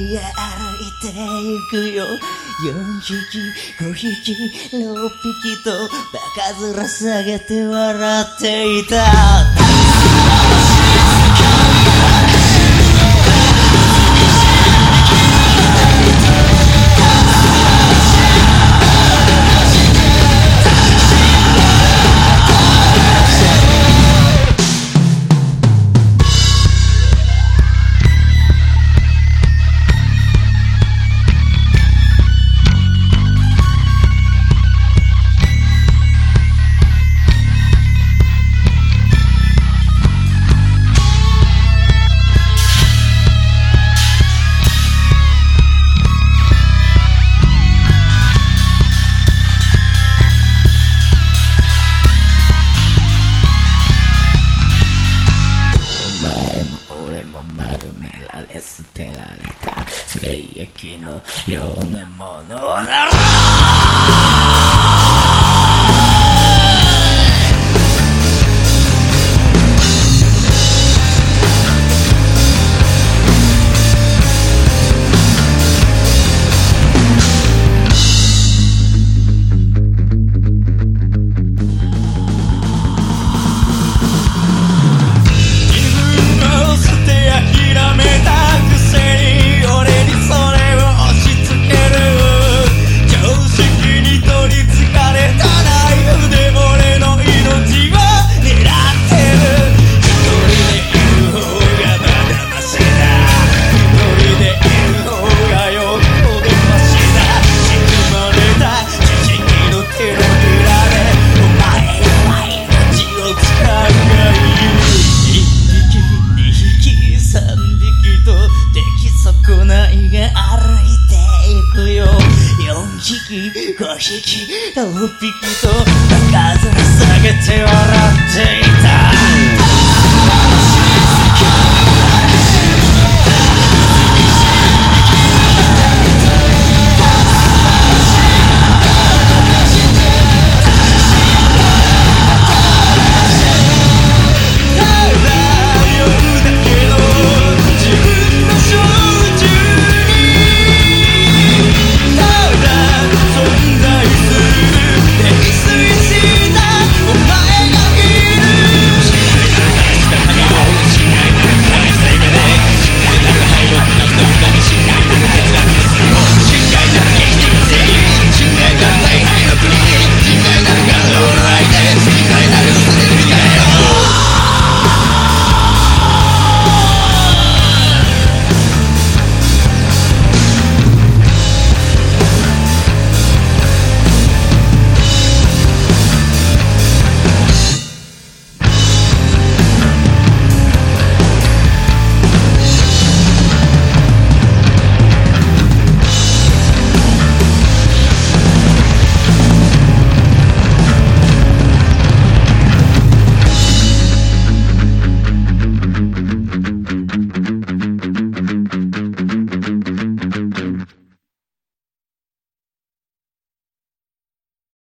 いていくよ。4匹5匹6匹とバカ面下げて笑っていた。も俺も丸められ捨てられた聖域のようなものだ匹五匹六匹とバカ面下げて笑っていた。